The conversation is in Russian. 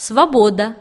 свобода.